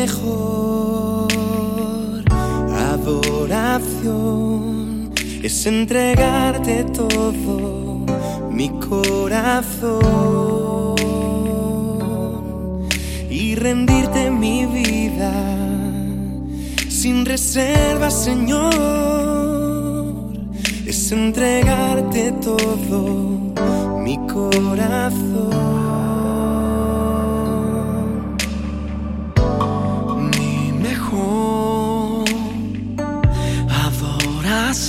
mejor adoración es entregarte todo mi corazón y rendirte mi vida sin reservas, Señor. Es entregarte todo mi corazón.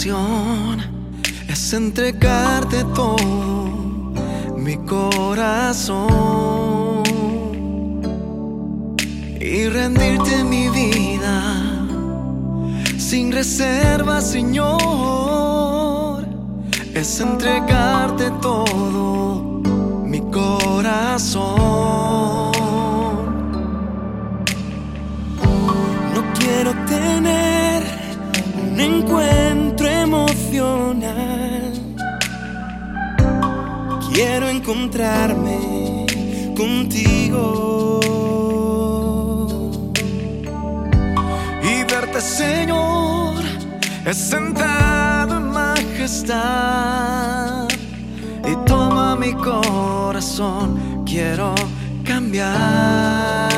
Es entregarte todo mi corazón y rendirte mi vida sin reserva, Señor. Es entregarte todo mi corazón. No quiero tener Quiero encontrarme contigo. Y verte, Señor, sentado en majestad. Y toma mi corazón, quiero cambiar.